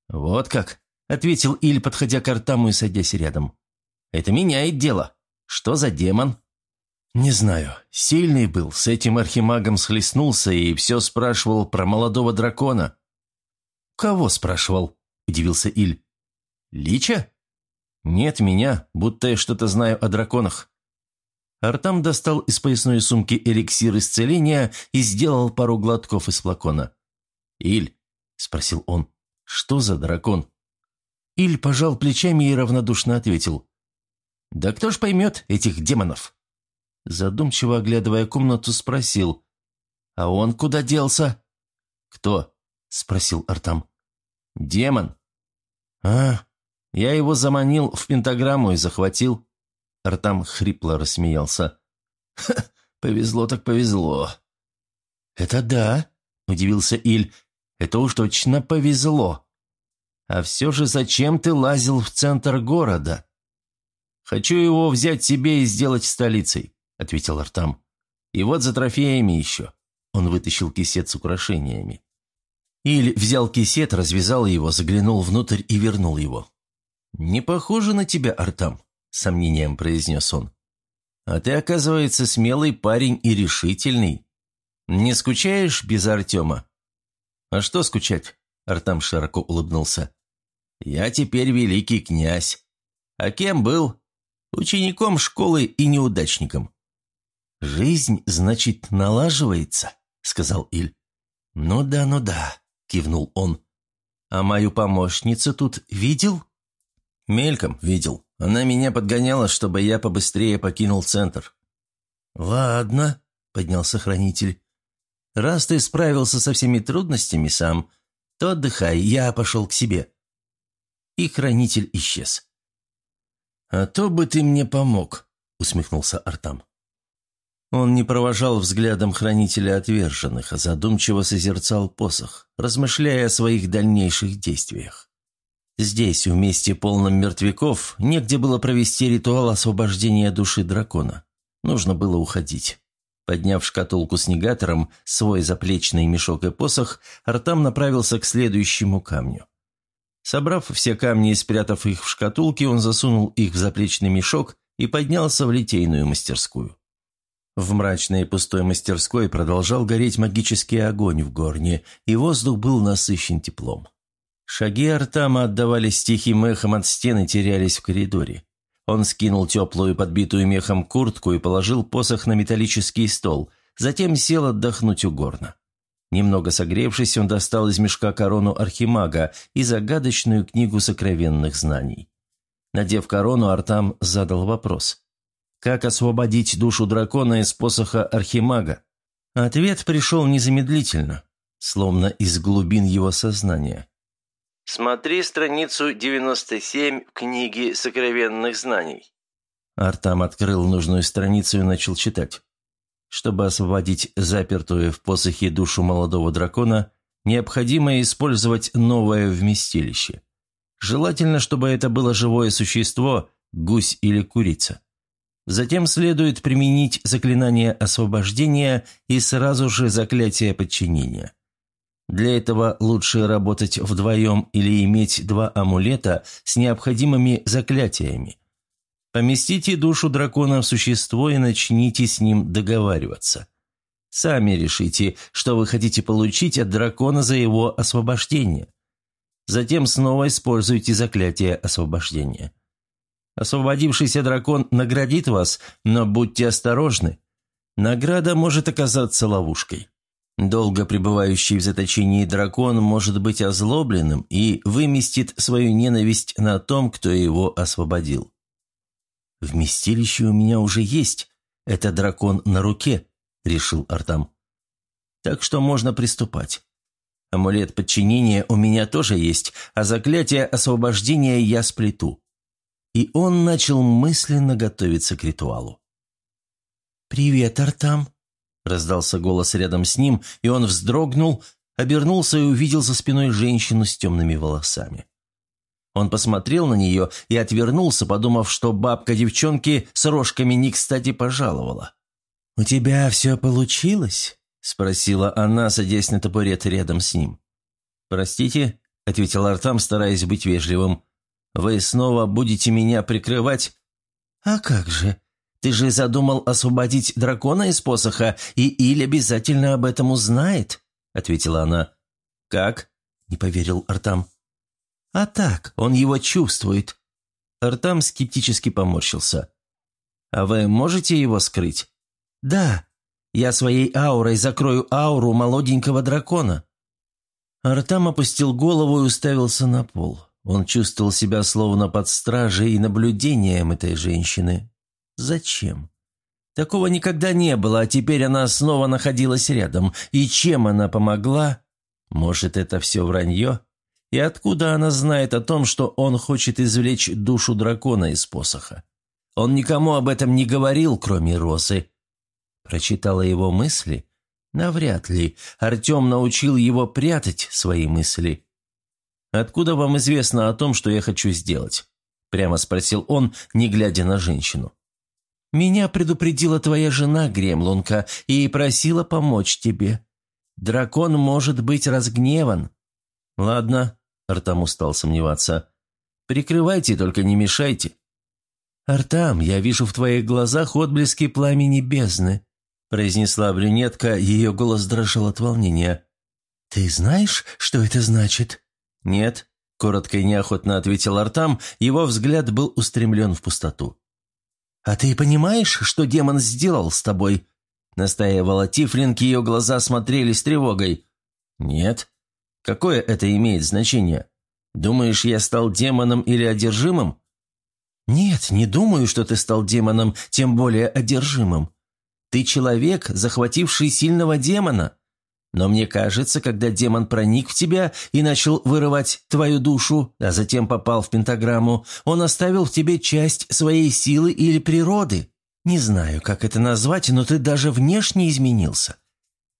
«Вот как?» Ответил Иль, подходя к Артаму и садясь рядом. «Это меняет дело. Что за демон?» «Не знаю. Сильный был, с этим архимагом схлестнулся и все спрашивал про молодого дракона». «Кого спрашивал?» – удивился Иль. «Лича?» «Нет, меня, будто я что-то знаю о драконах». Артам достал из поясной сумки эликсир исцеления и сделал пару глотков из флакона. «Иль», – спросил он, – «что за дракон?» Иль пожал плечами и равнодушно ответил. «Да кто ж поймет этих демонов?» Задумчиво оглядывая комнату, спросил. «А он куда делся?» «Кто?» – спросил Артам. «Демон». «А, я его заманил в пентаграмму и захватил». Артам хрипло рассмеялся. «Ха, повезло так повезло». «Это да», – удивился Иль. «Это уж точно повезло». А все же зачем ты лазил в центр города?» «Хочу его взять себе и сделать столицей», — ответил Артам. «И вот за трофеями еще». Он вытащил кисет с украшениями. Иль взял кисет, развязал его, заглянул внутрь и вернул его. «Не похоже на тебя, Артам», — сомнением произнес он. «А ты, оказывается, смелый парень и решительный. Не скучаешь без Артема?» «А что скучать?» — Артам широко улыбнулся. «Я теперь великий князь. А кем был? Учеником школы и неудачником». «Жизнь, значит, налаживается», — сказал Иль. «Ну да, ну да», — кивнул он. «А мою помощницу тут видел?» «Мельком видел. Она меня подгоняла, чтобы я побыстрее покинул центр». «Ладно», — поднялся хранитель. «Раз ты справился со всеми трудностями сам, то отдыхай, я пошел к себе». И хранитель исчез. «А то бы ты мне помог», — усмехнулся Артам. Он не провожал взглядом хранителя отверженных, а задумчиво созерцал посох, размышляя о своих дальнейших действиях. Здесь, в месте полном мертвяков, негде было провести ритуал освобождения души дракона. Нужно было уходить. Подняв шкатулку с негатором, свой заплечный мешок и посох, Артам направился к следующему камню. Собрав все камни и спрятав их в шкатулке, он засунул их в заплечный мешок и поднялся в литейную мастерскую. В мрачной и пустой мастерской продолжал гореть магический огонь в горне, и воздух был насыщен теплом. Шаги Артама отдавались тихим эхом от стены, терялись в коридоре. Он скинул теплую, подбитую мехом куртку и положил посох на металлический стол, затем сел отдохнуть у горна. Немного согревшись, он достал из мешка корону архимага и загадочную книгу сокровенных знаний. Надев корону, Артам задал вопрос. Как освободить душу дракона из посоха Архимага? Ответ пришел незамедлительно, словно из глубин его сознания. Смотри страницу 97 книги сокровенных знаний. Артам открыл нужную страницу и начал читать. Чтобы освободить запертую в посохе душу молодого дракона, необходимо использовать новое вместилище. Желательно, чтобы это было живое существо, гусь или курица. Затем следует применить заклинание освобождения и сразу же заклятие подчинения. Для этого лучше работать вдвоем или иметь два амулета с необходимыми заклятиями. Поместите душу дракона в существо и начните с ним договариваться. Сами решите, что вы хотите получить от дракона за его освобождение. Затем снова используйте заклятие освобождения. Освободившийся дракон наградит вас, но будьте осторожны. Награда может оказаться ловушкой. Долго пребывающий в заточении дракон может быть озлобленным и выместит свою ненависть на том, кто его освободил. «Вместилище у меня уже есть. Это дракон на руке», — решил Артам. «Так что можно приступать. Амулет подчинения у меня тоже есть, а заклятие освобождения я сплету и он начал мысленно готовиться к ритуалу. «Привет, Артам!» – раздался голос рядом с ним, и он вздрогнул, обернулся и увидел за спиной женщину с темными волосами. Он посмотрел на нее и отвернулся, подумав, что бабка девчонки с рожками не кстати пожаловала. «У тебя все получилось?» – спросила она, садясь на табурет рядом с ним. «Простите», – ответил Артам, стараясь быть вежливым. Вы снова будете меня прикрывать?» «А как же? Ты же задумал освободить дракона из посоха, и Иль обязательно об этом узнает», — ответила она. «Как?» — не поверил Артам. «А так, он его чувствует». Артам скептически поморщился. «А вы можете его скрыть?» «Да, я своей аурой закрою ауру молоденького дракона». Артам опустил голову и уставился на пол. Он чувствовал себя словно под стражей и наблюдением этой женщины. Зачем? Такого никогда не было, а теперь она снова находилась рядом. И чем она помогла? Может, это все вранье? И откуда она знает о том, что он хочет извлечь душу дракона из посоха? Он никому об этом не говорил, кроме Розы. Прочитала его мысли? Навряд ли. Артем научил его прятать свои мысли. «Откуда вам известно о том, что я хочу сделать?» – прямо спросил он, не глядя на женщину. «Меня предупредила твоя жена, Гремлунка, и просила помочь тебе. Дракон может быть разгневан». «Ладно», – Артам устал сомневаться. Прикрывайте, только не мешайте». «Артам, я вижу в твоих глазах отблески пламени бездны», произнесла брюнетка, ее голос дрожал от волнения. «Ты знаешь, что это значит?» «Нет», — коротко и неохотно ответил Артам, его взгляд был устремлен в пустоту. «А ты понимаешь, что демон сделал с тобой?» Настаивала Тифлинг, ее глаза смотрели с тревогой. «Нет. Какое это имеет значение? Думаешь, я стал демоном или одержимым?» «Нет, не думаю, что ты стал демоном, тем более одержимым. Ты человек, захвативший сильного демона. Но мне кажется, когда демон проник в тебя и начал вырывать твою душу, а затем попал в пентаграмму, он оставил в тебе часть своей силы или природы. Не знаю, как это назвать, но ты даже внешне изменился.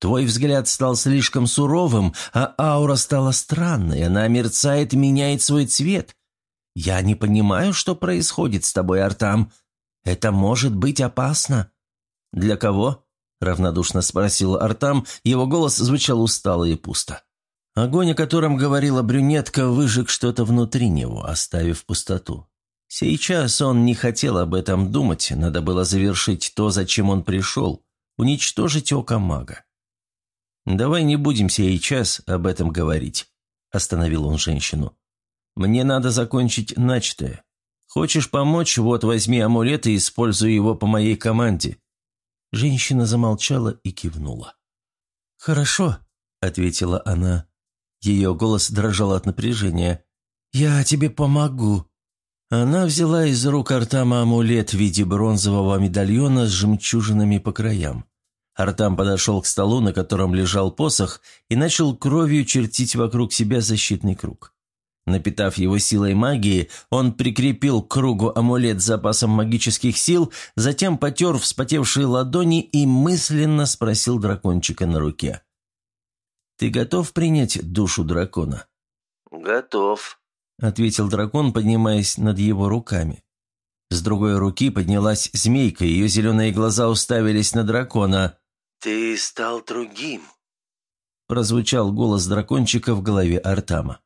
Твой взгляд стал слишком суровым, а аура стала странной, она мерцает и меняет свой цвет. Я не понимаю, что происходит с тобой, Артам. Это может быть опасно. Для кого? равнодушно спросил Артам, его голос звучал устало и пусто. Огонь, о котором говорила брюнетка, выжег что-то внутри него, оставив пустоту. Сейчас он не хотел об этом думать, надо было завершить то, зачем он пришел, уничтожить око мага. «Давай не будем сейчас об этом говорить», – остановил он женщину. «Мне надо закончить начатое. Хочешь помочь? Вот возьми амулет и используй его по моей команде. Женщина замолчала и кивнула. «Хорошо», — ответила она. Ее голос дрожал от напряжения. «Я тебе помогу». Она взяла из рук Артама амулет в виде бронзового медальона с жемчужинами по краям. Артам подошел к столу, на котором лежал посох, и начал кровью чертить вокруг себя защитный круг. Напитав его силой магии, он прикрепил к кругу амулет с запасом магических сил, затем потер вспотевшие ладони и мысленно спросил дракончика на руке. «Ты готов принять душу дракона?» «Готов», — ответил дракон, поднимаясь над его руками. С другой руки поднялась змейка, ее зеленые глаза уставились на дракона. «Ты стал другим», — прозвучал голос дракончика в голове Артама.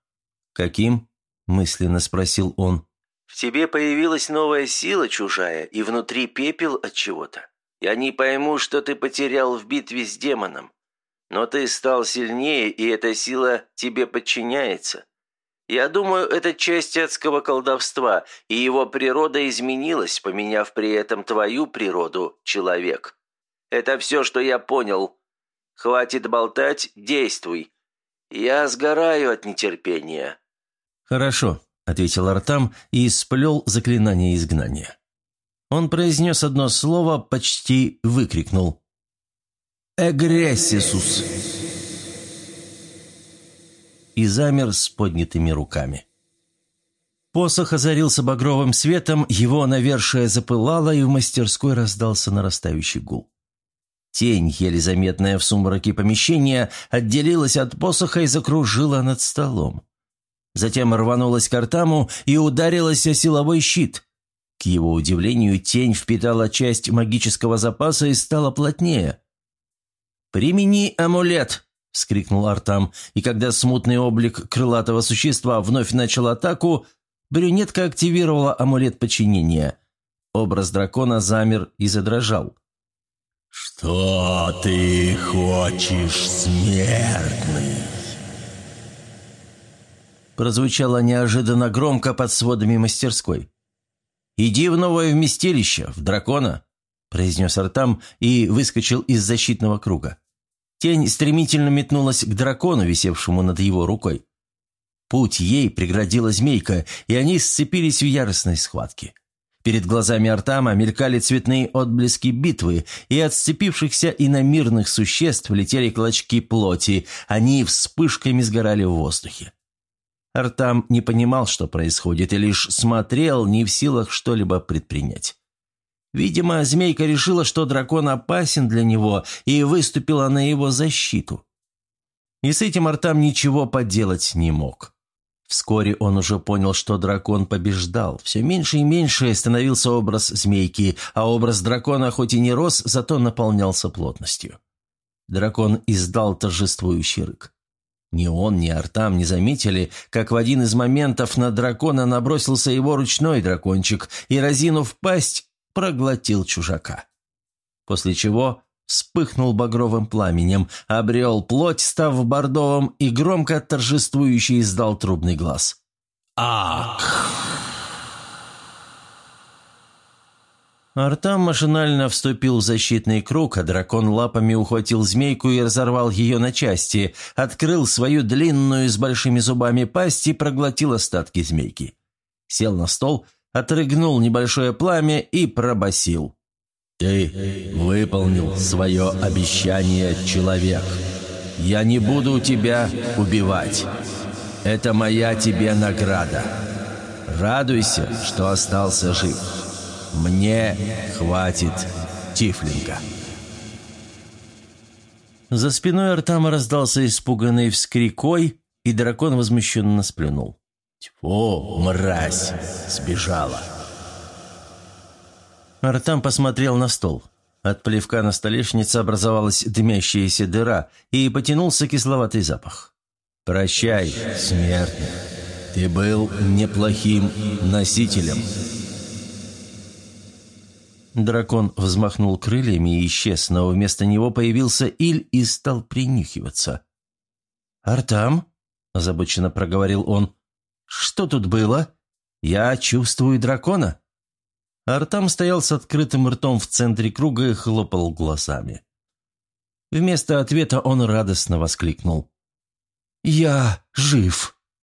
«Каким?» – мысленно спросил он. «В тебе появилась новая сила чужая, и внутри пепел от чего-то. Я не пойму, что ты потерял в битве с демоном. Но ты стал сильнее, и эта сила тебе подчиняется. Я думаю, это часть адского колдовства, и его природа изменилась, поменяв при этом твою природу, человек. Это все, что я понял. Хватит болтать, действуй. Я сгораю от нетерпения». «Хорошо», — ответил Артам и сплел заклинание изгнания. Он произнес одно слово, почти выкрикнул. «Эгрессисус!» и замер с поднятыми руками. Посох озарился багровым светом, его навершие запылало, и в мастерской раздался нарастающий гул. Тень, еле заметная в сумраке помещения, отделилась от посоха и закружила над столом. Затем рванулась к Артаму и ударилась о силовой щит. К его удивлению, тень впитала часть магического запаса и стала плотнее. «Примени амулет!» — вскрикнул Артам, и когда смутный облик крылатого существа вновь начал атаку, брюнетка активировала амулет подчинения. Образ дракона замер и задрожал. «Что ты хочешь, смертный?» прозвучало неожиданно громко под сводами мастерской. «Иди в новое вместилище, в дракона», – произнес Артам и выскочил из защитного круга. Тень стремительно метнулась к дракону, висевшему над его рукой. Путь ей преградила змейка, и они сцепились в яростной схватке. Перед глазами Артама мелькали цветные отблески битвы, и от сцепившихся иномирных существ летели клочки плоти, они вспышками сгорали в воздухе. Артам не понимал, что происходит, и лишь смотрел, не в силах что-либо предпринять. Видимо, змейка решила, что дракон опасен для него, и выступила на его защиту. И с этим Артам ничего поделать не мог. Вскоре он уже понял, что дракон побеждал. Все меньше и меньше становился образ змейки, а образ дракона хоть и не рос, зато наполнялся плотностью. Дракон издал торжествующий рык. Ни он, ни Артам не заметили, как в один из моментов на дракона набросился его ручной дракончик и, разинув пасть, проглотил чужака. После чего вспыхнул багровым пламенем, обрел плоть, став бордовым, и громко торжествующе издал трубный глаз. «Ак!» Артам машинально вступил в защитный круг, а дракон лапами ухватил змейку и разорвал ее на части, открыл свою длинную с большими зубами пасть и проглотил остатки змейки. Сел на стол, отрыгнул небольшое пламя и пробасил. «Ты выполнил свое обещание, человек. Я не буду тебя убивать. Это моя тебе награда. Радуйся, что остался жив». Мне хватит Тифлинга. За спиной Артама раздался испуганный вскрикой, и дракон возмущенно сплюнул. «Тьфу, мразь! Сбежала!» Артам посмотрел на стол. От плевка на столешнице образовалась дымящаяся дыра, и потянулся кисловатый запах. «Прощай, смертный. Ты был неплохим носителем». Дракон взмахнул крыльями и исчез, но вместо него появился Иль и стал принюхиваться. «Артам?» – озабоченно проговорил он. «Что тут было? Я чувствую дракона». Артам стоял с открытым ртом в центре круга и хлопал глазами. Вместо ответа он радостно воскликнул. «Я жив!»